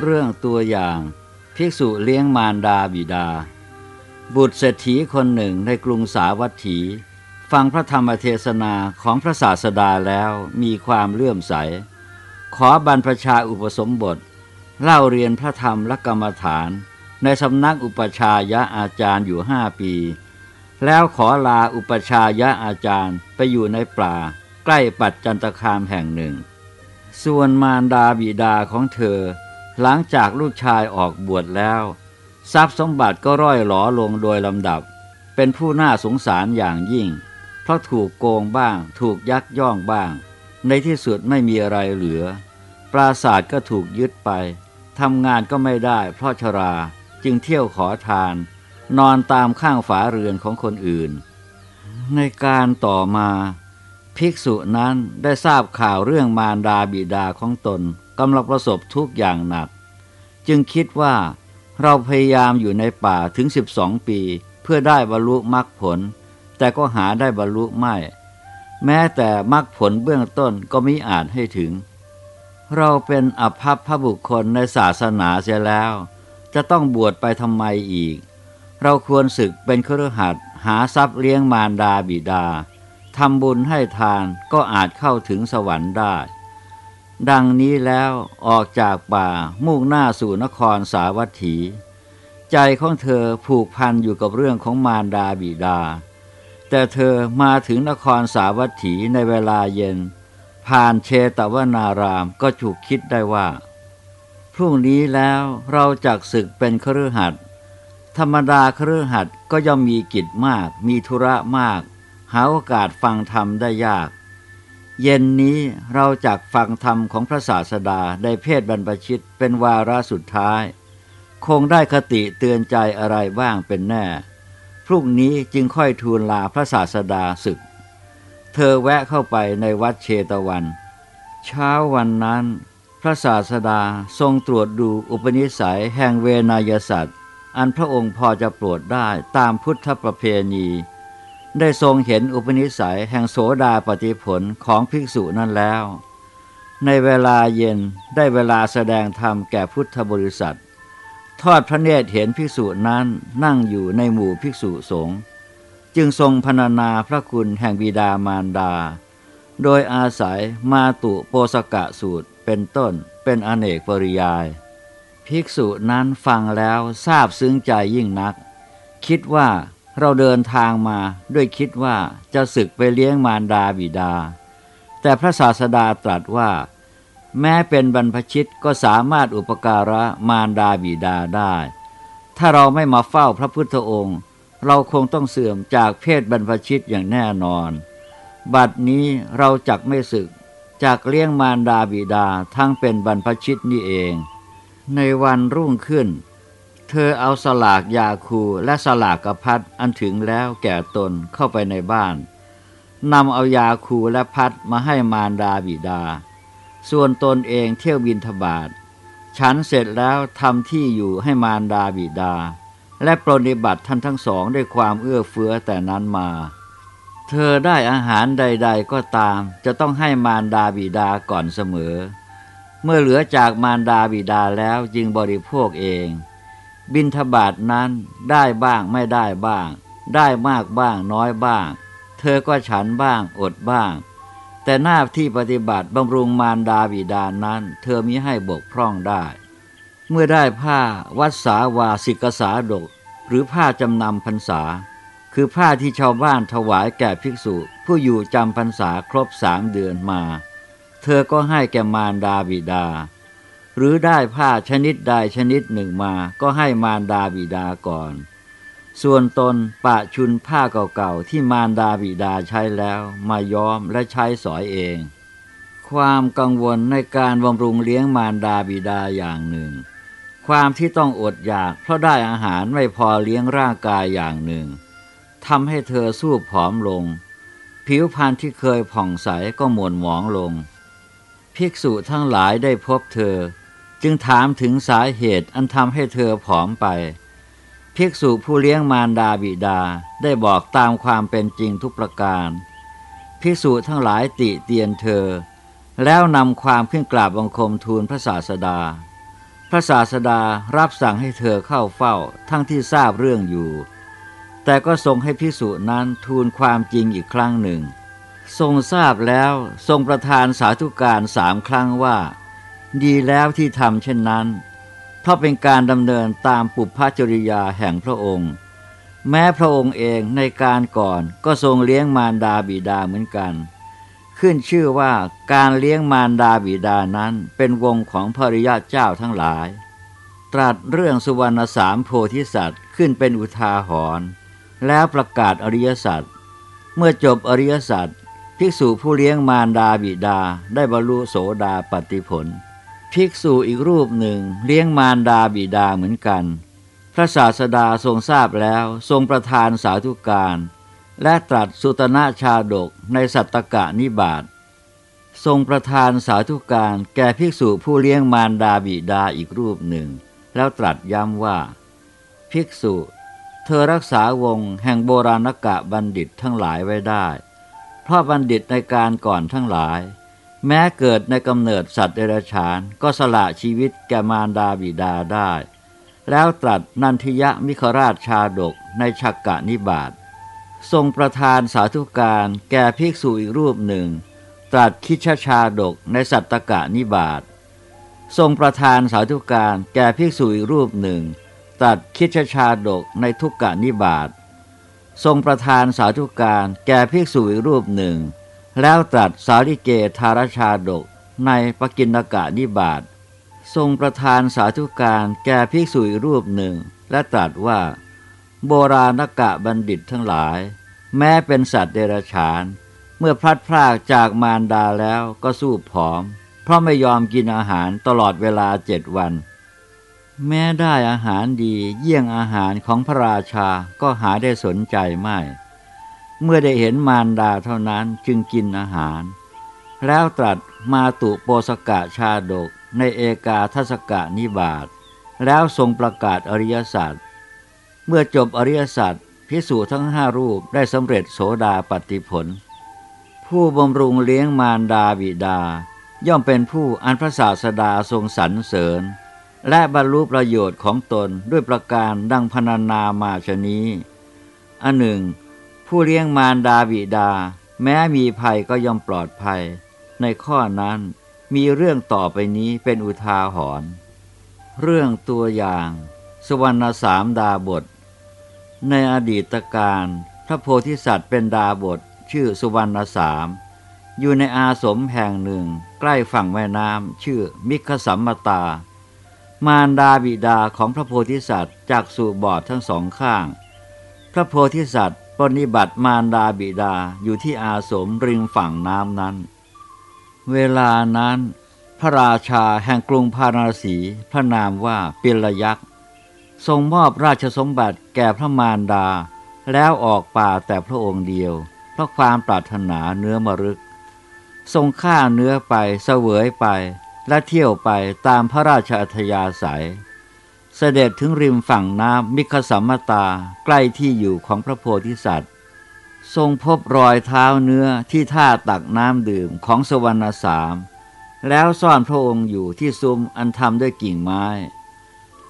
เรื่องตัวอย่าง ภิกษุเลี้ยงมารดาบิดา บุตรเศรษฐีคนหนึ่งในกรุงสาวัตถี ฟังพระธรรมเทศนาของพระศาสดาแล้วมีความเลื่อมใส ขอบรรพชาอุปสมบท เล่าเรียนพระธรรมและกรรมฐาน ในสำนักอุปชายะอาจารย์อยู่ห้าปี แล้วขอลาอุปชายะอาจารย์ไปอยู่ในป่า ใกล้ปัจจันตคามแห่งหนึ่ง ส่วนมารดาบิดาของเธอ หลังจากลูกชายออกบวชแล้ว ทรัพย์สมบัติก็ร่อยหลอลงโดยลำดับ เป็นผู้น่าสงสารอย่างยิ่ง เพราะถูกโกงบ้าง ถูกยักย่องบ้าง ในที่สุดไม่มีอะไรเหลือ ปราศาสตร์ก็ถูกยึดไปทำงานก็ไม่ได้เพราะชราจึงเที่ยวขอทาน นอนตามข้างฝาเรือนของคนอื่น ในการต่อมา ภิกษุนั้นได้ทราบข่าวเรื่องมารดาบิดาของตนกำลังประสบทุกอย่างหนัก จึงคิดว่าเราพยายามอยู่ในป่าถึง 12 ปี เพื่อได้บรรลุมรรคผล แต่ก็หาได้บรรลุไม่ แม้แต่มรรคผลเบื้องต้นก็มิอาจให้ถึง เราเป็นอภัพพบุคคลในศาสนาเสียแล้ว จะต้องบวชไปทำไมอีก เราควรศึกเป็นครหัสหาทรัพย์เลี้ยงมารดาบิดา ทำบุญให้ทานก็อาจเข้าถึงสวรรค์ได้ ดังนี้แล้วออกจากป่ามุ่งหน้าสู่นครสาวัตถี ใจของเธอผูกพันอยู่กับเรื่องของมารดาบิดา แต่เธอมาถึงนครสาวัตถีในเวลาเย็น ผ่านเชตวนารามก็ฉุกคิดได้ว่า พรุ่งนี้แล้วเราจักศึกเป็นครือหัดธรรมดาครือหัดก็ย่อมมีกิจมาก มีธุระมาก หาโอกาสฟังธรรมได้ยาก เย็นนี้เราจักฟังธรรมของพระศาสดาได้เพศบรรพชิตเป็นวาระสุดท้าย คงได้คติเตือนใจอะไรบ้างเป็นแน่ พรุ่งนี้จึงค่อยทูลลาพระศาสดาศึก เธอแวะเข้าไปในวัดเชตวัน เช้าวันนั้นพระศาสดาทรงตรวจดูอุปนิสัยแห่งเวนยสัตว์ อันพระองค์พอจะโปรดได้ตามพุทธประเพณี ได้ทรงเห็นอุปนิสัยแห่งโสดาปฏิผลของภิกษุนั้นแล้ว ในเวลาเย็นได้เวลาแสดงธรรมแก่พุทธบริษัท ทอดพระเนตรเห็นภิกษุนั้นนั่งอยู่ในหมู่ภิกษุสงฆ์จึงทรงพรรณนาพระคุณแห่งบิดามารดา โดยอาศัยมาตุโปสกะสูตรเป็นต้นเป็นอเนกปริยาย ภิกษุนั้นฟังแล้วทราบซึ้งใจยิ่งนัก คิดว่า เราเดินทางมาด้วยคิดว่าจะศึกไปเลี้ยงมารดาบิดา แต่พระศาสดาตรัสว่า แม้เป็นบรรพชิตก็สามารถอุปการะมารดาบิดาได้ ถ้าเราไม่มาเฝ้าพระพุทธองค์ เราคงต้องเสื่อมจากเพศบรรพชิตอย่างแน่นอน บัดนี้เราจักไม่ศึกจากเลี้ยงมารดาบิดาทั้งเป็นบรรพชิตนี่เอง ในวันรุ่งขึ้น เธอเอาสลากยาคูและสลากกระพัดอันถึงแล้วแก่ตนเข้าไปในบ้านนำเอายาคูและพัดมาให้มารดาบิดา ส่วนตนเองเที่ยวบินทบาทฉันเสร็จแล้วทำที่อยู่ให้มารดาบิดา และปรนิบัติท่านทั้งสองด้วยความเอื้อเฟื้อแต่นั้นมา เธอได้อาหารใด ๆ ก็ตาม จะต้องให้มารดาบิดาก่อนเสมอ เมื่อเหลือจากมารดาบิดาแล้วจึงบริโภคเอง บินทบาทนั้นได้บ้างไม่ได้บ้าง ได้มากบ้างน้อยบ้าง เธอก็ฉันบ้างอดบ้าง แต่หน้าที่ปฏิบัติบำรุงมารดาบิดานั้น เธอมิให้บกพร่องได้ เมื่อได้ผ้าวัดสาวาสิกษาดก หรือผ้าจำนำพรรษา คือผ้าที่ชาวบ้านถวายแก่ภิกษุ ผู้อยู่จำพรรษาครบสามเดือนมา เธอก็ให้แก่มารดาบิดา หรือได้ผ้าชนิดใดชนิดหนึ่งมาก็ให้มารดาบิดาก่อน ส่วนตนปะชุนผ้าเก่าๆที่มารดาบิดาใช้แล้วมาย้อมและใช้สอยเอง ความกังวลในการบำรุงเลี้ยงมารดาบิดาอย่างหนึ่ง ความที่ต้องอดอยากเพราะได้อาหารไม่พอเลี้ยงร่างกายอย่างหนึ่งทำให้เธอสู้ผอมลง ผิวพรรณที่เคยผ่องใสก็หม่นหมองลง ภิกษุทั้งหลายได้พบเธอ จึงถามถึงสาเหตุอันทำให้เธอผอมไป ภิกษุผู้เลี้ยงมารดาบิดาได้บอกตามความเป็นจริงทุกประการ ภิกษุทั้งหลายติเตียนเธอ แล้วนำความขึ้นกราบบังคมทูลพระศาสดา พระศาสดารับสั่งให้เธอเข้าเฝ้าทั้งที่ทราบเรื่องอยู่ แต่ก็ทรงให้พิสุนั้นทูลความจริงอีกครั้งหนึ่ง ทรงทราบแล้วทรงประทานสาธุการสามครั้งว่า ดีแล้วที่ทำเช่นนั้น เพราะเป็นการดำเนินตามปุพพจริยาแห่งพระองค์ แม้พระองค์เองในการก่อนก็ทรงเลี้ยงมารดาบิดาเหมือนกัน ขึ้นชื่อว่าการเลี้ยงมารดาบิดานั้นเป็นวงของภริยาเจ้าทั้งหลาย ตรัสเรื่องสุวรรณสามโพธิสัตว์ขึ้นเป็นอุทาหรณ์แล้วประกาศอริยสัจเมื่อจบอริยสัจภิกษุผู้เลี้ยงมารดาบิดาได้บรรลุโสดาปติผล ภิกษุอีกรูปหนึ่ง เลี้ยงมารดาบิดาเหมือนกัน พระศาสดาทรงทราบแล้วทรงประทานสาธุการ และตรัสสุตนาชาดกในสัตตกะนิบาตทรงประทานสาธุการแก่ภิกษุผู้เลี้ยงมารดาบิดาอีกรูปหนึ่ง แล้วตรัสย้ำว่า ภิกษุ เธอรักษาวงแห่งโบราณกะบัณฑิตทั้งหลายไว้ได้ เพราะบัณฑิตในการก่อนทั้งหลาย แม้เกิดในกำเนิดสัตว์เดรัจฉานก็สละชีวิตแกมารดาบิดาได้ แล้วตรัสนันทิยะมิคราชชาดกในชักกะนิบาตทรงประทานสาธุการแก่ภิกษุอีกรูปหนึ่ง ตรัสคิชชาดกในสัตตกะนิบาตทรงประทานสาธุการแก่ภิกษุอีกรูปหนึ่ง ตรัสคิชชาดกในทุกกะนิบาตทรงประทานสาธุการแก่ภิกษุอีกรูปหนึ่ง แล้วตรัสสาริเกธารชาดกในปกินกะนิบาตทรงประทานสาธุการแก่ภิกษุรูปหนึ่ง และตรัสว่า โบราณกะบัณฑิตทั้งหลาย แม้เป็นสัตว์เดรัจฉาน เมื่อพลัดพรากจากมารดาแล้วก็สู้ผอม เพราะไม่ยอมกินอาหารตลอดเวลาเจ็ดวัน แม้ได้อาหารดีเยี่ยงอาหารของพระราชาก็หาได้สนใจไม่ เมื่อได้เห็นมารดาเท่านั้นจึงกินอาหาร แล้วตรัสมาตุโปสกะชาดกในเอกาทศกะนิบาตแล้วทรงประกาศอริยสัจเมื่อจบอริยสัจพิสูจทั้งห้ารูปได้สำเร็จโสดาปฏิผล ผู้บำรุงเลี้ยงมารดาบิดา ย่อมเป็นผู้อันพระศาสดาทรงสรรเสริญ และบรรลุประโยชน์ของตนด้วยประการดังพรรณนามาชนี้อันหนึ่ง ผู้เลี้ยงมารดาบิดา แม้มีภัยก็ย่อมปลอดภัย ในข้อนั้นมีเรื่องต่อไปนี้เป็นอุทาหรณ์เรื่องตัวอย่าง สวรรณสามดาบท ในอดีตการพระโพธิสัตว์เป็นดาบทชื่อสุวรรณสาม อยู่ในอาสมแห่งหนึ่งใกล้ฝั่งแม่น้ำชื่อมิคสัมมตา มารดาบิดาของพระโพธิสัตว์จากสู่บอดทั้งสองข้าง พระโพธิสัตว์ ปฏิบัติมารดาบิดาอยู่ที่อาสมริมฝั่งน้ำนั้น เวลานั้น พระราชาแห่งกรุงพาราสีพระนามว่าปิลยักษ์ทรงมอบราชสมบัติแก่พระมารดา แล้วออกป่าแต่พระองค์เดียว เพราะความปรารถนาเนื้อมรึก ทรงฆ่าเนื้อไปเสวยไปและเที่ยวไปตามพระราชอัธยาศัย เสด็จถึงริมฝั่งน้ำมิคสัมมตาใกล้ที่อยู่ของพระโพธิสัตว์ ทรงพบรอยเท้าเนื้อที่ท่าตักน้ำดื่มของสวรรณสาม แล้วซ่อนพระองค์อยู่ที่ซุ้มอันทำด้วยกิ่งไม้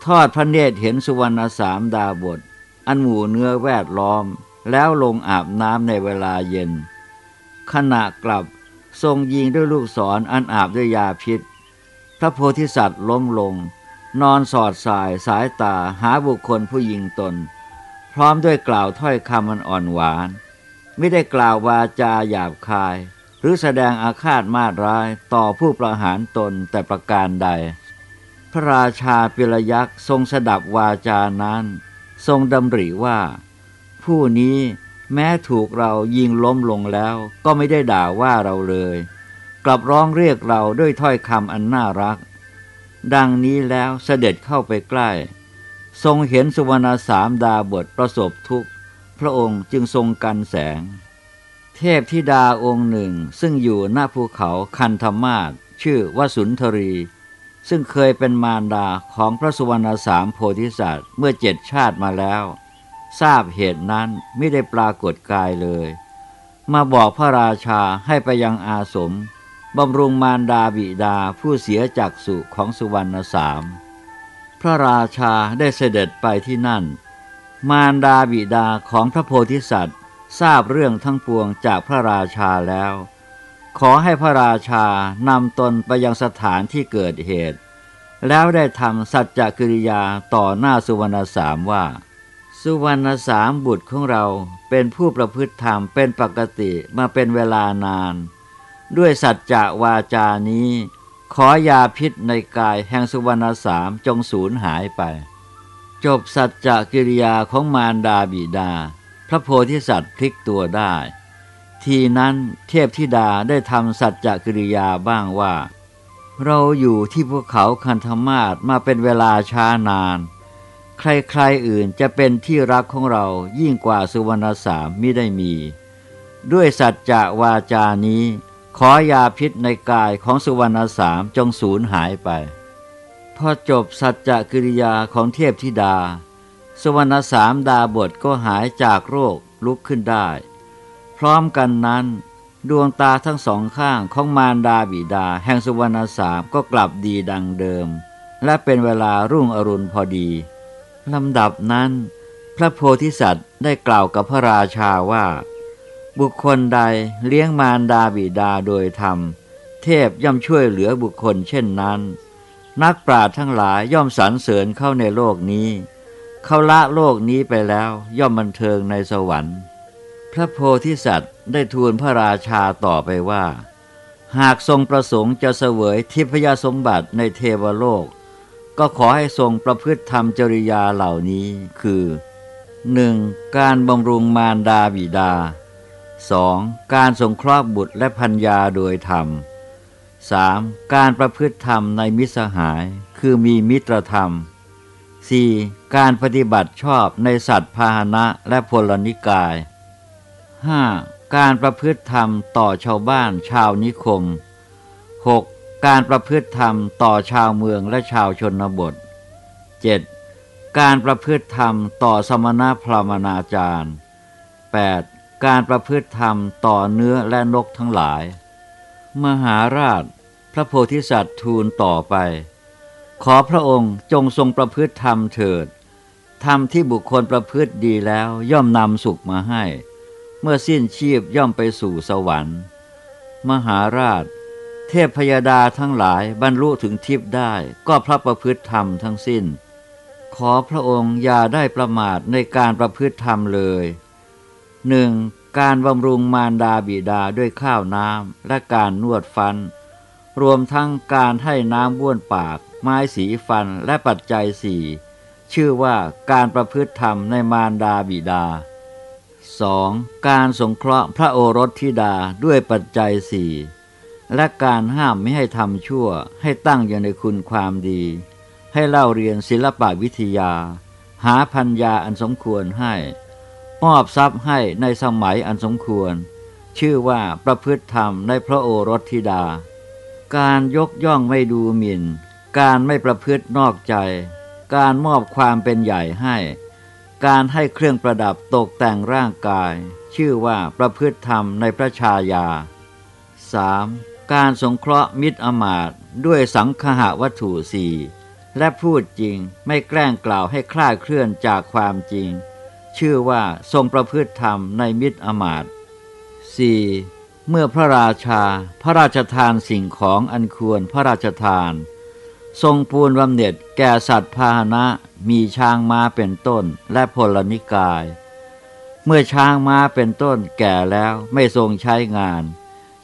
ทอดพระเนตรเห็นสุวรรณสามดาบท อันหมู่เนื้อแวดล้อม แล้วลงอาบน้ำในเวลาเย็น ขณะกลับทรงยิงด้วยลูกศรออันอาบด้วยยาพิษ พระโพธิสัตว์ล้มลง นอนสอดสายสายตาหาบุคคลผู้ยิงตน พร้อมด้วยกล่าวถ้อยคำอันอ่อนหวาน ไม่ได้กล่าววาจาหยาบคาย หรือแสดงอาฆาตมาดร้ายต่อผู้ประหารตนแต่ประการใด พระราชาปิลยักษ์ทรงสดับวาจานั้น ทรงดำริว่า ผู้นี้แม้ถูกเรายิงล้มลงแล้ว ก็ไม่ได้ด่าว่าเราเลย กลับร้องเรียกเราด้วยถ้อยคำอันน่ารัก ดังนี้แล้วเสด็จเข้าไปใกล้ ทรงเห็นสุวรรณสามดาบทประสบทุกข์ พระองค์จึงทรงกันแสง เทพธิดาองค์หนึ่งซึ่งอยู่หน้าภูเขาคันธมาศชื่อวสุนทรี ซึ่งเคยเป็นมารดาของพระสุวรรณสามโพธิสัตว์เมื่อเจ็ดชาติมาแล้ว ทราบเหตุนั้นไม่ได้ปรากฏกายเลย มาบอกพระราชาให้ไปยังอาสม บำรุงมารดาบิดาผู้เสียจากสุของสุวรรณสาม พระราชาได้เสด็จไปที่นั่น มารดาบิดาของพระโพธิสัตว์ ทราบเรื่องทั้งปวงจากพระราชาแล้ว ขอให้พระราชานำตนไปยังสถานที่เกิดเหตุ แล้วได้ทำสัจจกิริยาต่อหน้าสุวรรณสามว่า สุวรรณสามบุตรของเราเป็นผู้ประพฤติธรรมเป็นปกติมาเป็นเวลานาน ด้วยสัจจะวาจานี้ ขอยาพิษในกายแห่งสุวรรณสามจงสูญหายไป จบสัจจะกิริยาของมารดาบิดา พระโพธิสัตว์พลิกตัวได้ ทีนั้นเทพธิดาได้ทำสัจจะกิริยาบ้างว่า เราอยู่ที่ภูเขาคันธมาศมาเป็นเวลาช้านาน ใครๆอื่นจะเป็นที่รักของเรายิ่งกว่าสุวรรณสามมิได้มี ด้วยสัจจะวาจานี้ ขอยาพิษในกายของสุวรรณสามจงสูญหายไป พอจบสัจจะกิริยาของเทพธิดา สุวรรณสามดาบทก็หายจากโรคลุกขึ้นได้ พร้อมกันนั้น ดวงตาทั้งสองข้างของมารดาบิดาแห่งสุวรรณสามก็กลับดีดังเดิม และเป็นเวลารุ่งอรุณพอดีลำดับนั้น พระโพธิสัตว์ได้กล่าวกับพระราชาว่า บุคคลใดเลี้ยงมารดาบิดาโดยธรรม เทพย่อมช่วยเหลือบุคคลเช่นนั้น นักปราชญ์ทั้งหลายย่อมสรรเสริญเข้าในโลกนี้ เขาละโลกนี้ไปแล้วย่อมบันเทิงในสวรรค์ พระโพธิสัตว์ได้ทูลพระราชาต่อไปว่า หากทรงประสงค์จะเสวยทิพยสมบัติในเทวโลก ก็ขอให้ทรงประพฤติธรรมจริยาเหล่านี้คือ 1. การบำรุงมารดาบิดา 2. การสงเคราะห์บุตรและพัญญาโดยธรรม 3. การประพฤติธรรมในมิสหาย คือมีมิตรธรรม 4. การปฏิบัติชอบในสัตว์พาหนะและพลนิกาย 5. การประพฤติธรรมต่อชาวบ้านชาวนิคม 6. การประพฤติธรรมต่อชาวเมืองและชาวชนบท 7. การประพฤติธรรมต่อสมณพราหมณาจารย์ 8. การประพฤติธรรมต่อเนื้อและนกทั้งหลาย มหาราช พระโพธิสัตว์ทูลต่อไป ขอพระองค์จงทรงประพฤติธรรมเถิด ธรรมที่บุคคลประพฤติดีแล้วย่อมนำสุขมาให้ เมื่อสิ้นชีพย่อมไปสู่สวรรค์ มหาราช เทพพยาดาทั้งหลายบรรลุถึงทิพย์ได้ก็พระประพฤติธรรมทั้งสิ้น ขอพระองค์อย่าได้ประมาทในการประพฤติธรรมเลย หนึ่งการบำรุงมารดาบิดาด้วยข้าวน้ำและการนวดฟัน รวมทั้งการให้น้ำบ้วนปาก ไม้สีฟันและปัจจัยสี่ชื่อว่าการประพฤติธรรมในมารดาบิดา 2. การสงเคราะห์พระโอรสธิดาด้วยปัจจัยสี่และการห้ามไม่ให้ทำชั่วให้ตั้งอยู่ในคุณความดี ให้เล่าเรียนศิลปวิทยา หาพัญญาอันสมควรให้ มอบทรัพย์ให้ในสมัยอันสมควร ชื่อว่าประพฤติธรรมในพระโอรสธิดา การยกย่องไม่ดูหมิ่น การไม่ประพฤตินอกใจ การมอบความเป็นใหญ่ให้ การให้เครื่องประดับตกแต่งร่างกาย ชื่อว่าประพฤติธรรมในพระชายา 3. การสงเคราะห์มิตรอมาตด้วยสังคหวัตถุสี่และพูดจริงไม่แกล้งกล่าวให้คลาดเคลื่อนจากความจริง ชื่อว่าทรงประพฤติธรรมในมิตรอมาตย์ 4. เมื่อพระราชาพระราชทานสิ่งของอันควรพระราชทาน ทรงปูนบำเหน็จแก่สัตว์พาหนะมีช้างม้าเป็นต้นและพลนิกาย เมื่อช้างม้าเป็นต้นแก่แล้วไม่ทรงใช้งาน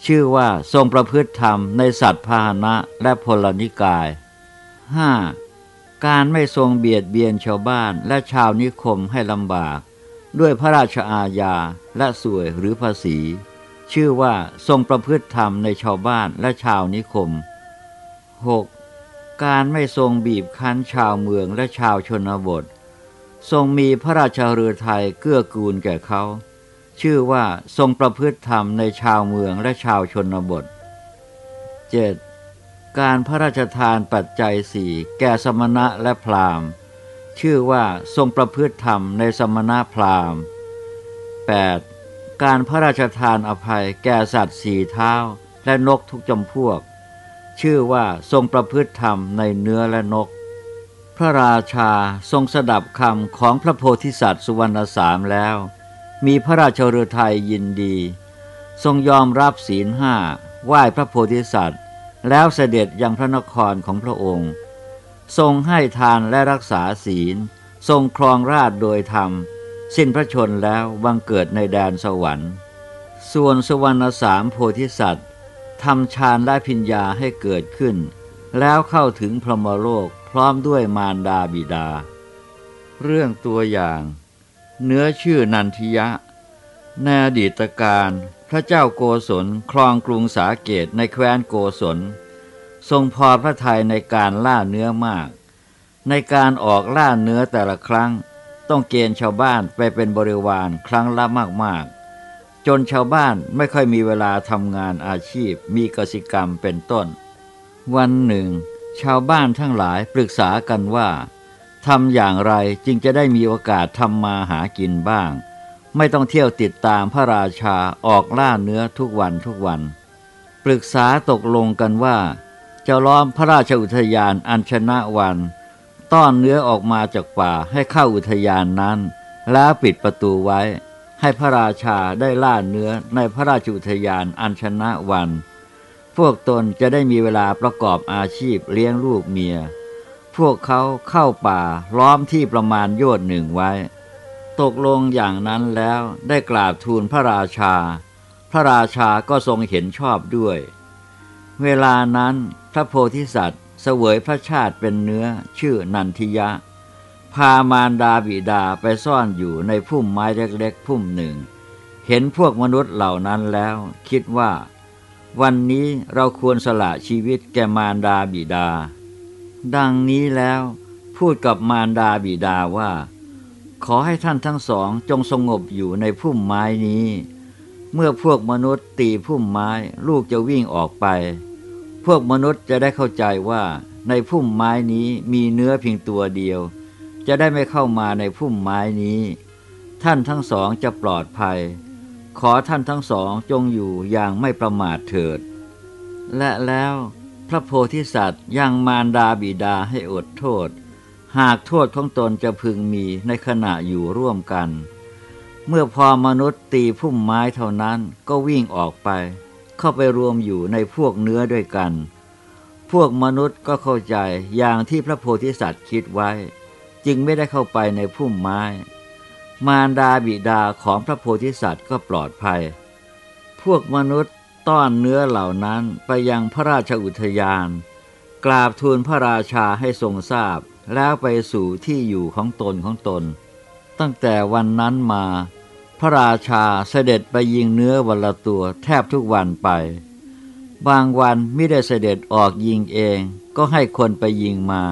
ชื่อว่าทรงประพฤติธรรมในสัตว์พาหนะและพลนิกาย 5. การไม่ทรงเบียดเบียนชาวบ้านและชาวนิคมให้ลำบาก ด้วยพระราชอาญาและสวยหรือภาษี ชื่อว่าทรงประพฤติธรรมในชาวบ้านและชาวนิคม 6. การไม่ทรงบีบคั้นชาวเมืองและชาวชนบท ทรงมีพระราชฤทัยเกื้อกูลแก่เขา ชื่อว่าทรงประพฤติธรรมในชาวเมืองและชาวชนบท 7. การพระราชทานปัจจัยสี่แก่สมณะและพราหมณ์ ชื่อว่าทรงประพฤติธรรมในสมณะพราหมณ์ 8. การพระราชทานอภัยแก่สัตว์สี่เท้าและนกทุกจำพวก ชื่อว่าทรงประพฤติธรรมในเนื้อและนก พระราชาทรงสดับคำของพระโพธิสัตว์สุวรรณสามแล้ว มีพระราชฤทัยยินดี ทรงยอมรับศีลห้าไหว้พระโพธิสัตว์ แล้วเสด็จยังพระนครของพระองค์ ทรงให้ทานและรักษาศีล ทรงครองราชโดยธรรม สิ้นพระชนแล้วบังเกิดในแดนสวรรค์ ส่วนสวรรณสามโพธิสัตว์ทำฌานและพิญญาให้เกิดขึ้น แล้วเข้าถึงพรหมโลกพร้อมด้วยมารดาบิดา เรื่องตัวอย่าง เนื้อชื่อนันทิยะในอดีตการ พระเจ้าโกศลครองกรุงสาเกตในแคว้นโกศล ทรงพอพระทัยในการล่าเนื้อมาก ในการออกล่าเนื้อแต่ละครั้ง ต้องเกณฑ์ชาวบ้านไปเป็นบริวารครั้งละมากๆ จนชาวบ้านไม่ค่อยมีเวลาทำงานอาชีพมีกสิกรรมเป็นต้น วันหนึ่ง ชาวบ้านทั้งหลายปรึกษากันว่าทำอย่างไรจึงจะได้มีโอกาสทำมาหากินบ้าง ไม่ต้องเที่ยวติดตามพระราชาออกล่าเนื้อทุกวันทุกวัน ปรึกษาตกลงกันว่า จะล้อมพระราชอุทยานอัญชนะวัน ต้อนเนื้อออกมาจากป่าให้เข้าอุทยานนั้น แล้วปิดประตูไว้ ให้พระราชาได้ล่าเนื้อในพระราชอุทยานอัญชนะวัน พวกตนจะได้มีเวลาประกอบอาชีพเลี้ยงลูกเมีย พวกเขาเข้าป่าล้อมที่ประมาณโยชน์หนึ่งไว้ ตกลงอย่างนั้นแล้วได้กราบทูลพระราชา พระราชาก็ทรงเห็นชอบด้วย เวลานั้นพระโพธิสัตว์เสวยพระชาติเป็นเนื้อชื่อนันทิยะ พามารดาบิดาไปซ่อนอยู่ในพุ่มไม้เล็กๆพุ่มหนึ่ง เห็นพวกมนุษย์เหล่านั้นแล้ว คิดว่า วันนี้เราควรสละชีวิตแก่มารดาบิดา ดังนี้แล้วพูดกับมารดาบิดาว่า ขอให้ท่านทั้งสองจงสงบอยู่ในพุ่มไม้นี้ เมื่อพวกมนุษย์ตีพุ่มไม้ลูกจะวิ่งออกไป พวกมนุษย์จะได้เข้าใจว่าในพุ่มไม้นี้มีเนื้อเพียงตัวเดียว จะได้ไม่เข้ามาในพุ่มไม้นี้ ท่านทั้งสองจะปลอดภัย ขอท่านทั้งสองจงอยู่อย่างไม่ประมาทเถิด และแล้วพระโพธิสัตว์ยังมารดาบิดาให้อดโทษ หากโทษของตนจะพึงมีในขณะอยู่ร่วมกัน เมื่อพอมนุษย์ตีพุ่มไม้เท่านั้นก็วิ่งออกไป เข้าไปรวมอยู่ในพวกเนื้อด้วยกัน พวกมนุษย์ก็เข้าใจอย่างที่พระโพธิสัตว์คิดไว้ จึงไม่ได้เข้าไปในพุ่มไม้ มารดาบิดาของพระโพธิสัตว์ก็ปลอดภัย พวกมนุษย์ต้อนเนื้อเหล่านั้นไปยังพระราชอุทยาน กราบทูลพระราชาให้ทรงทราบ แล้วไปสู่ที่อยู่ของตนของตน ตั้งแต่วันนั้นมา พระราชาเสด็จไปยิงเนื้อวันละตัวแทบทุกวันไป บางวันไม่ได้เสด็จออกยิงเองก็ให้คนไปยิงมา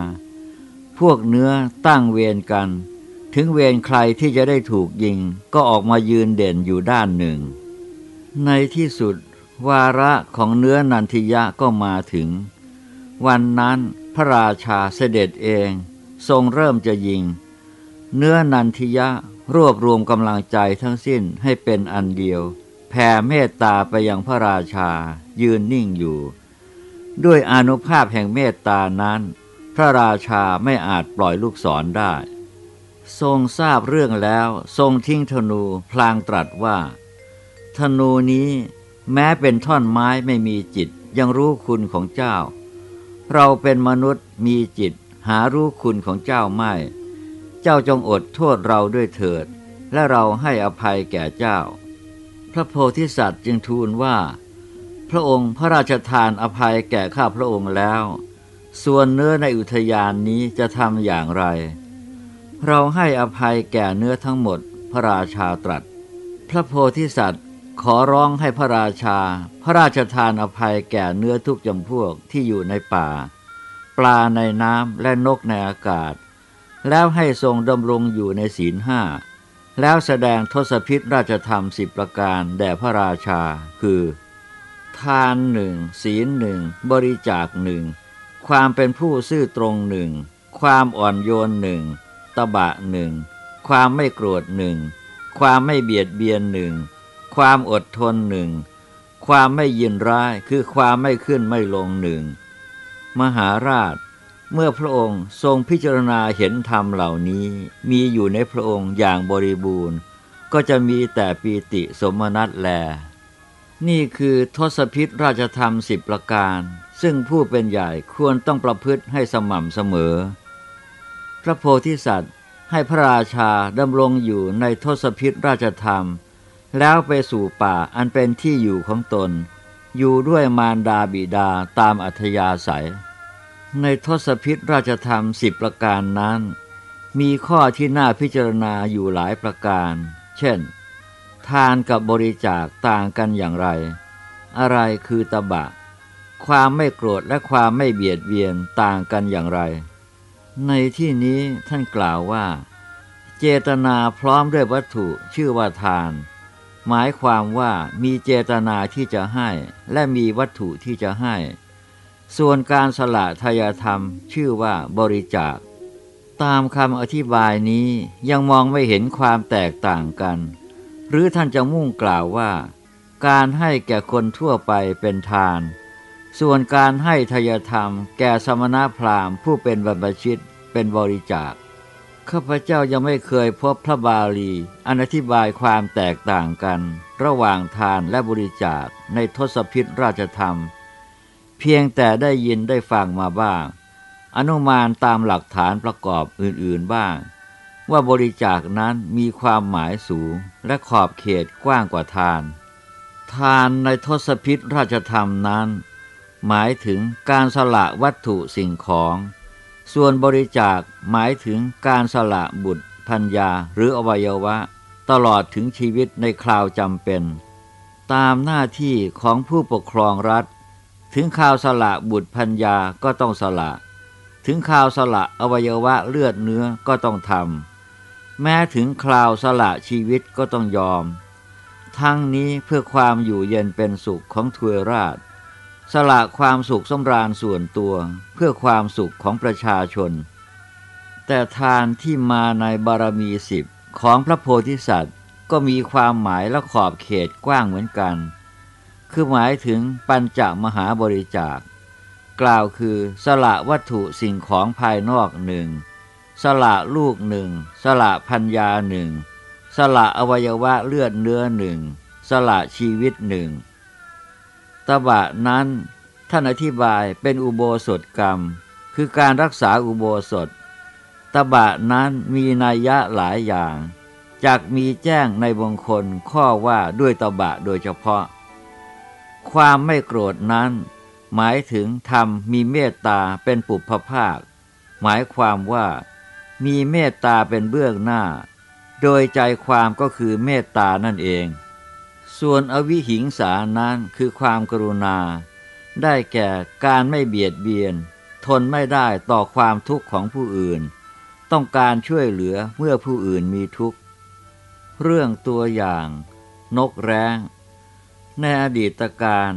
พวกเนื้อตั้งเวรกัน ถึงเวรใครที่จะได้ถูกยิงก็ออกมายืนเด่นอยู่ด้านหนึ่ง ในที่สุด วาระของเนื้อนันทิยะก็มาถึง วันนั้น พระราชาเสด็จเองทรงเริ่มจะยิง เนื้อนันทิยะรวบรวมกำลังใจทั้งสิ้นให้เป็นอันเดียว แผ่เมตตาไปยังพระราชายืนนิ่งอยู่ ด้วยอนุภาพแห่งเมตตานั้น พระราชาไม่อาจปล่อยลูกศรได้ ทรงทราบเรื่องแล้วทรงทิ้งธนูพลางตรัสว่า ธนูนี้แม้เป็นท่อนไม้ไม่มีจิตยังรู้คุณของเจ้า เราเป็นมนุษย์มีจิตหารู้คุณของเจ้าไม่ เจ้าจงอดโทษเราด้วยเถิด และเราให้อภัยแก่เจ้า พระโพธิสัตว์จึงทูลว่า พระองค์พระราชทานอภัยแก่ข้าพระองค์แล้ว ส่วนเนื้อในอุทยานนี้จะทำอย่างไร เราให้อภัยแก่เนื้อทั้งหมดพระราชาตรัส พระโพธิสัตว์ ขอร้องให้พระราชา พระราชทานอภัยแก่เนื้อทุกจำพวกที่อยู่ในป่า ปลาในน้ำและนกในอากาศ แล้วให้ทรงดำรงอยู่ในศีลห้าแล้วแสดงทศพิษราชธรรมสิบประการแด่พระราชา คือ ทานหนึ่งศีลหนึ่งบริจาคหนึ่งความเป็นผู้ซื่อตรงหนึ่งความอ่อนโยนหนึ่งตบะหนึ่งความไม่โกรธหนึ่งความไม่เบียดเบียนหนึ่ง ความอดทนหนึ่ง ความไม่ยินร้ายคือความไม่ขึ้นไม่ลงหนึ่ง มหาราช เมื่อพระองค์ทรงพิจารณาเห็นธรรมเหล่านี้มีอยู่ในพระองค์อย่างบริบูรณ์ ก็จะมีแต่ปีติสมนัตแล นี่คือทศพิษราชธรรมสิบประการ ซึ่งผู้เป็นใหญ่ควรต้องประพฤติให้สม่ำเสมอ พระโพธิสัตว์ให้พระราชาดำรงอยู่ในทศพิษราชธรรม แล้วไปสู่ป่าอันเป็นที่อยู่ของตน อยู่ด้วยมารดาบิดาตามอัธยาศัย ในทศพิษราชธรรมสิบประการนั้น มีข้อที่น่าพิจารณาอยู่หลายประการ เช่น ทานกับบริจาคต่างกันอย่างไร อะไรคือตบะ ความไม่โกรธและความไม่เบียดเบียนต่างกันอย่างไร ในที่นี้ท่านกล่าวว่า เจตนาพร้อมด้วยวัตถุชื่อว่าทาน หมายความว่ามีเจตนาที่จะให้และมีวัตถุที่จะให้ ส่วนการสละทายธรรมชื่อว่าบริจาค ตามคำอธิบายนี้ยังมองไม่เห็นความแตกต่างกัน หรือท่านจะมุ่งกล่าวว่า การให้แก่คนทั่วไปเป็นทาน ส่วนการให้ทายธรรมแก่สมณพราหมณ์ผู้เป็นบรรพชิตเป็นบริจาค ข้าพเจ้ายังไม่เคยพบพระบาลีอนอธิบายความแตกต่างกัน ระหว่างทานและบริจาคในทศพิธราชธรรม เพียงแต่ได้ยินได้ฟังมาบ้าง อนุมานตามหลักฐานประกอบอื่นๆบ้าง ว่าบริจาคนั้นมีความหมายสูงและขอบเขตกว้างกว่าทาน ทานในทศพิธราชธรรมนั้น หมายถึงการสละวัตถุสิ่งของ ส่วนบริจาคหมายถึงการสละบุตรพัญญาหรืออวัยวะ ตลอดถึงชีวิตในคราวจำเป็น ตามหน้าที่ของผู้ปกครองรัฐ ถึงข่าวสละบุตรพัญญาก็ต้องสละ ถึงข่าวสละอวัยวะเลือดเนื้อก็ต้องทำแม้ถึงคราวสละชีวิตก็ต้องยอม ทั้งนี้เพื่อความอยู่เย็นเป็นสุขของทวยราช สละความสุขสำราญส่วนตัวเพื่อความสุขของประชาชน แต่ทานที่มาในบารมีสิบของพระโพธิสัตว์ก็มีความหมายและขอบเขตกว้างเหมือนกัน คือหมายถึงปัญจมหาบริจาค กล่าวคือสละวัตถุสิ่งของภายนอกหนึ่ง สละลูกหนึ่ง สละพัญญาหนึ่ง สละอวัยวะเลือดเนื้อหนึ่ง สละชีวิตหนึ่ง ตบะนั้นท่านอธิบายเป็นอุโบสถกรรม คือการรักษาอุโบสถ ตบะนั้นมีนัยยะหลายอย่างจากมีแจ้งในบงคลข้อว่าด้วยตบะโดยเฉพาะ ความไม่โกรธนั้น หมายถึงธรรมมีเมตตาเป็นปุพภาค หมายความว่า มีเมตตาเป็นเบื้องหน้า โดยใจความก็คือเมตตานั่นเอง ส่วนอวิหิงสานั้นคือความกรุณา ได้แก่การไม่เบียดเบียน ทนไม่ได้ต่อความทุกข์ของผู้อื่น ต้องการช่วยเหลือเมื่อผู้อื่นมีทุกข์ เรื่องตัวอย่าง นกแร้ง ในอดีตการ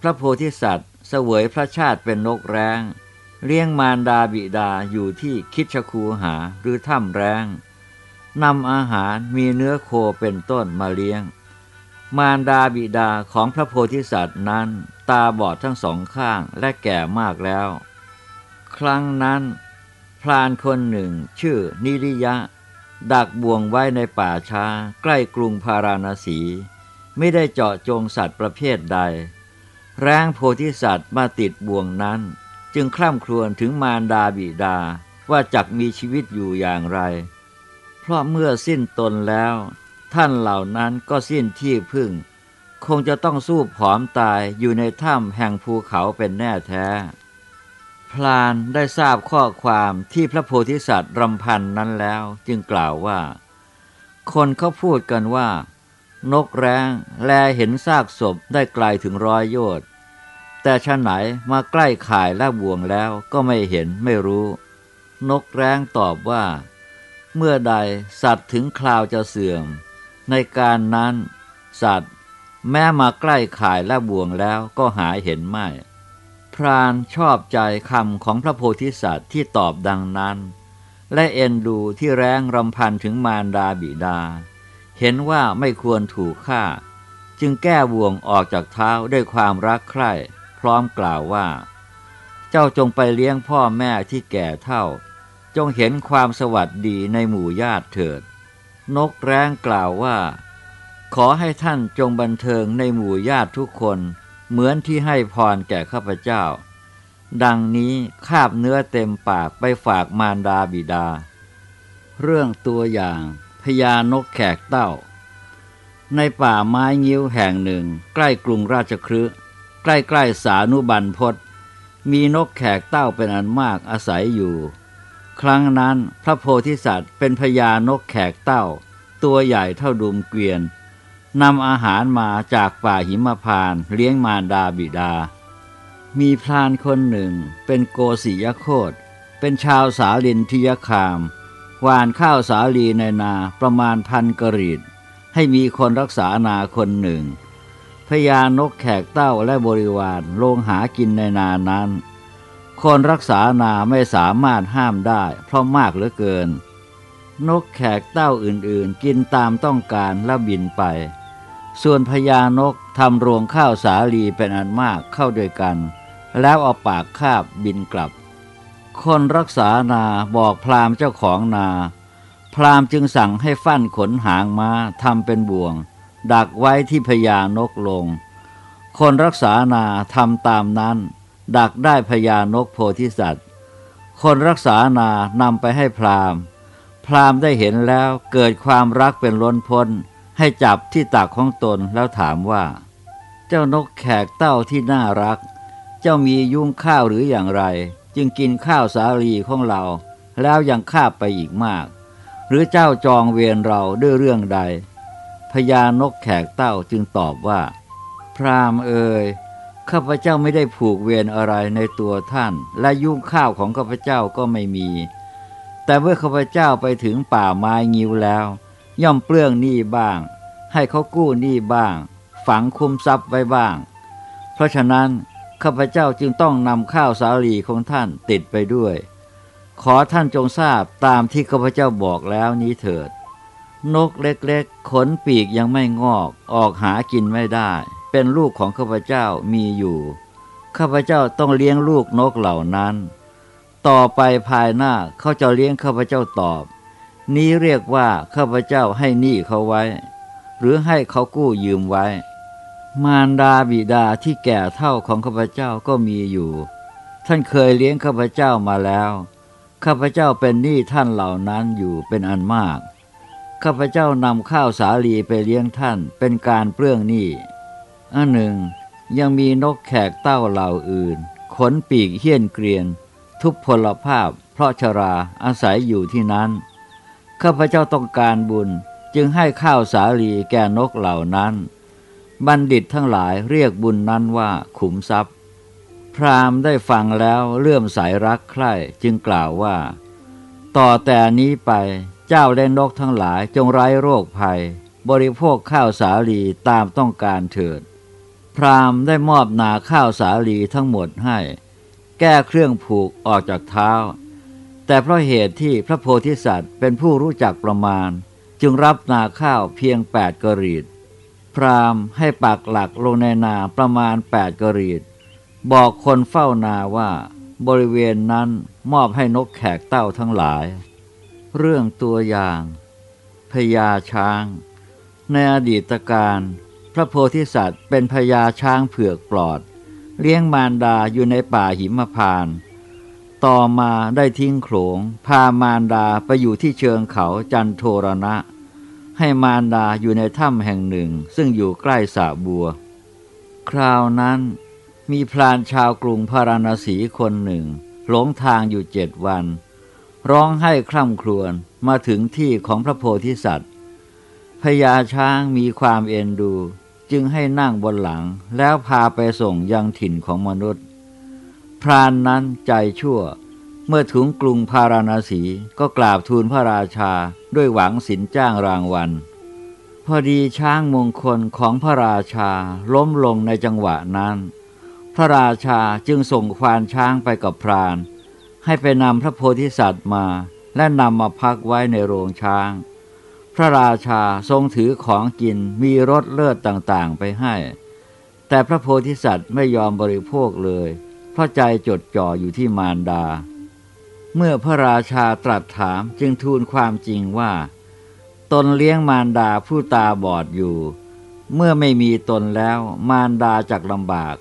พระโพธิสัตว์เสวยพระชาติเป็นนกแร้ง เลี้ยงมารดาบิดาอยู่ที่คิชคูหาหรือถ้ำแร้งนำอาหารมีเนื้อโคเป็นต้นมาเลี้ยง มารดาบิดาของพระโพธิสัตว์นั้น ตาบอดทั้งสองข้างและแก่มากแล้ว ครั้งนั้น พรานคนหนึ่งชื่อนิริยะ ดักบ่วงไว้ในป่าช้า ใกล้กรุงพาราณสี ไม่ได้เจาะจงสัตว์ประเภทใด แรงโพธิสัตว์มาติดบ่วงนั้น จึงคร่ำครวญถึงมารดาบิดาว่าจักมีชีวิตอยู่อย่างไร เพราะเมื่อสิ้นตนแล้ว ท่านเหล่านั้นก็สิ้นที่พึ่ง คงจะต้องสู้ผอมตายอยู่ในถ้ำแห่งภูเขาเป็นแน่แท้ พลานได้ทราบข้อความที่พระโพธิสัตว์รำพันนั้นแล้วจึงกล่าวว่า คนเขาพูดกันว่า นกแร้งแลเห็นซากศพได้ไกลถึงร้อยโยชน์แต่ชะไหนมาใกล้ข่ายและบ่วงแล้วก็ไม่เห็นไม่รู้ นกแร้งตอบว่า เมื่อใดสัตว์ถึงคราวจะเสื่อม ในการนั้น สัตว์ แม้มาใกล้ข่ายและบ่วงแล้วก็หาเห็นไม่ พรานชอบใจคำของพระโพธิสัตว์ที่ตอบดังนั้น และเอ็นดูที่แรงรำพันถึงมารดาบิดา เห็นว่าไม่ควรถูกฆ่า จึงแก้บ่วงออกจากเท้าด้วยความรักใคร่ พร้อมกล่าวว่า เจ้าจงไปเลี้ยงพ่อแม่ที่แก่เท่า จงเห็นความสวัสดีในหมู่ญาติเถิด นกแร้งกล่าวว่า ขอให้ท่านจงบันเทิงในหมู่ญาติทุกคน เหมือนที่ให้พรแก่ข้าพเจ้า ดังนี้คาบเนื้อเต็มปากไปฝากมารดาบิดา เรื่องตัวอย่างพญานกแขกเต้า ในป่าไม้งิ้วแห่งหนึ่ง ใกล้กรุงราชครืใกล้ๆสานุบันพศมีนกแขกเต้าเป็นอันมากอาศัยอยู่ ครั้งนั้นพระโพธิสัตว์เป็นพญานกแขกเต้า ตัวใหญ่เท่าดุมเกวียนนำอาหารมาจากป่าหิมพานเลี้ยงมารดาบิดา มีพรานคนหนึ่งเป็นโกศิยโคตเป็นชาวสาลินทิยคามหวานข้าวสาลีในนาประมาณพันกรีดให้มีคนรักษานาคนหนึ่งพญานกแขกเต้าและบริวารลงหากินในนานั้น คนรักษานาไม่สามารถห้ามได้ เพราะมากเหลือเกิน นกแขกเต้าอื่นๆ กินตามต้องการแล้วบินไป ส่วนพญานกทำรวงข้าวสาลีเป็นอันมากเข้าด้วยกัน แล้วเอาปากคาบบินกลับ คนรักษานาบอกพรามเจ้าของนา พรามจึงสั่งให้ฟั่นขนหางม้าทำเป็นบ่วง ดักไว้ที่พญานกลง คนรักษานาทำตามนั้น ดักได้พญานกโพธิสัตว์ คนรักษานานำไปให้พราหมณ์ พราหมณ์ได้เห็นแล้วเกิดความรักเป็นล้นพ้น ให้จับที่ตักของตนแล้วถามว่า เจ้านกแขกเต้าที่น่ารัก เจ้ามียุ่งข้าวหรืออย่างไร จึงกินข้าวสาลีของเรา แล้วยังข้าไปอีกมาก หรือเจ้าจองเวรเราด้วยเรื่องใดพญานกแขกเต้าจึงตอบว่า พรามเอ่ย ข้าพเจ้าไม่ได้ผูกเวรอะไรในตัวท่าน และยุ่งข้าวของข้าพเจ้าก็ไม่มี แต่เมื่อข้าพเจ้าไปถึงป่าไม้งิ้วแล้ว ย่อมเปลื้องหนี้บ้าง ให้เขากู้หนี้บ้าง ฝังคุมทรัพย์ไว้บ้าง เพราะฉะนั้นข้าพเจ้าจึงต้องนำข้าวสาลีของท่านติดไปด้วย ขอท่านจงทราบตามที่ข้าพเจ้าบอกแล้วนี้เถิด นกเล็กๆขนปีกยังไม่งอกออกหากินไม่ได้ เป็นลูกของข้าพเจ้ามีอยู่ ข้าพเจ้าต้องเลี้ยงลูกนกเหล่านั้น ต่อไปภายหน้าเขาจะเลี้ยงข้าพเจ้าตอบ นี้เรียกว่าข้าพเจ้าให้หนี้เขาไว้ หรือให้เขากู้ยืมไว้ มารดาบิดาที่แก่เท่าของข้าพเจ้าก็มีอยู่ ท่านเคยเลี้ยงข้าพเจ้ามาแล้วข้าพเจ้าเป็นหนี้ท่านเหล่านั้นอยู่เป็นอันมาก ข้าพเจ้านำข้าวสาลีไปเลี้ยงท่านเป็นการเปลื้องหนี้ อันหนึ่ง ยังมีนกแขกเต้าเหล่าอื่น ขนปีกเฮี้ยนเกรียน ทุพพลภาพ เพราะชราอาศัยอยู่ที่นั้น ข้าพเจ้าต้องการบุญจึงให้ข้าวสาลีแก่นกเหล่านั้น บัณฑิตทั้งหลายเรียกบุญนั้นว่าขุมทรัพย์ พราหมณ์ได้ฟังแล้วเลื่อมสายรักใคร่จึงกล่าวว่า ต่อแต่นี้ไปเจ้าและนกทั้งหลายจงไร้โรคภัย บริโภคข้าวสาลีตามต้องการเถิด พราหมณ์ได้มอบนาข้าวสาลีทั้งหมดให้ แก้เครื่องผูกออกจากเท้า แต่เพราะเหตุที่พระโพธิสัตว์เป็นผู้รู้จักประมาณ จึงรับนาข้าวเพียงแปดกรีดพราหมณ์ให้ปักหลักลงในนาประมาณแปดกรีดบอกคนเฝ้านาว่าบริเวณนั้นมอบให้นกแขกเต้าทั้งหลาย เรื่องตัวอย่างพญาช้าง ในอดีตการ พระโพธิสัตว์เป็นพญาช้างเผือกปลอด เลี้ยงมารดาอยู่ในป่าหิมพาน ต่อมาได้ทิ้งโขลงพามารดาไปอยู่ที่เชิงเขาจันโทรณะ ให้มารดาอยู่ในถ้ำแห่งหนึ่งซึ่งอยู่ใกล้สระบัว คราวนั้นมีพรานชาวกรุงพาราณสีคนหนึ่ง หลงทางอยู่เจ็ดวัน ร้องให้คร่ำครวญมาถึงที่ของพระโพธิสัตว์ พญาช้างมีความเอ็นดู จึงให้นั่งบนหลังแล้วพาไปส่งยังถิ่นของมนุษย์ พรานนั้นใจชั่ว เมื่อถึงกรุงพาราณสีก็กราบทูลพระราชาด้วยหวังสินจ้างรางวัล พอดีช้างมงคลของพระราชาล้มลงในจังหวะนั้น พระราชาจึงส่งควานช้างไปกับพราน ให้ไปนำพระโพธิสัตว์มาและนำมาพักไว้ในโรงช้าง พระราชาทรงถือของกินมีรสเลิศต่างๆไปให้ แต่พระโพธิสัตว์ไม่ยอมบริโภคเลย เพราะใจจดจ่ออยู่ที่มารดา เมื่อพระราชาตรัสถามจึงทูลความจริงว่า ตนเลี้ยงมารดาผู้ตาบอดอยู่ เมื่อไม่มีตนแล้วมารดาจักลำบาก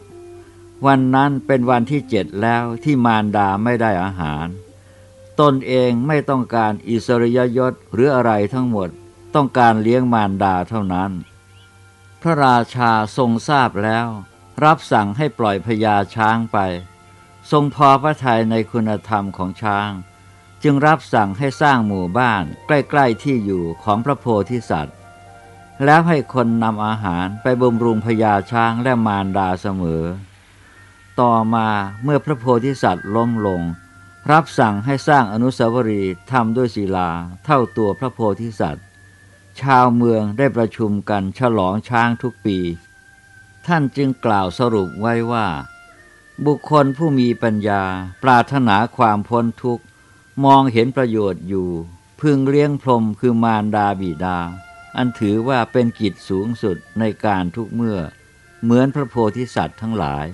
วันนั้นเป็นวันที่เจ็ดแล้วที่มารดาไม่ได้อาหาร ตนเองไม่ต้องการอิสริยยศหรืออะไรทั้งหมด ต้องการเลี้ยงมารดาเท่านั้น พระราชาทรงทราบแล้ว รับสั่งให้ปล่อยพญาช้างไป ทรงพอพระทัยในคุณธรรมของช้าง จึงรับสั่งให้สร้างหมู่บ้านใกล้ ๆที่อยู่ของพระโพธิสัตว์ แล้วให้คนนำอาหารไปบำรุงพญาช้างและมารดาเสมอ ต่อมาเมื่อพระโพธิสัตว์ล้มลง รับสั่งให้สร้างอนุสาวรีย์ทำด้วยศิลา เท่าตัวพระโพธิสัตว์ ชาวเมืองได้ประชุมกันฉลองช้างทุกปี ท่านจึงกล่าวสรุปไว้ว่า บุคคลผู้มีปัญญา ปรารถนาความพ้นทุกข์ มองเห็นประโยชน์อยู่ พึงเลี้ยงพรมคือมารดาบิดา อันถือว่าเป็นกิจสูงสุดในการทุกเมื่อ เหมือนพระโพธิสัตว์ทั้งหลาย